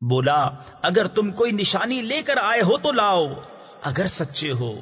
بولا اگر تم کوئی نشانی لے کر آئے ہو تو لاؤ اگر سچے ہو۔